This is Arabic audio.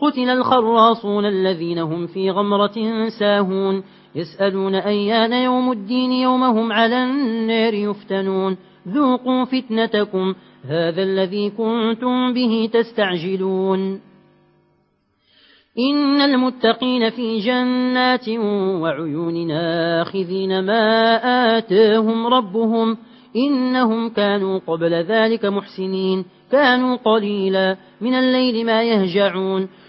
قتل الخراصون الذين هم في غمرة ساهون. يسألون أيان يوم الدين يومهم على النار يفتنون. ذوقوا فتنتكم هذا الذي كنتم به تستعجلون. إن المتقين في جنات وعيون آخذين ما آتاهم ربهم. إنهم كانوا قبل ذلك محسنين. كانوا قليلا من الليل ما يهجعون.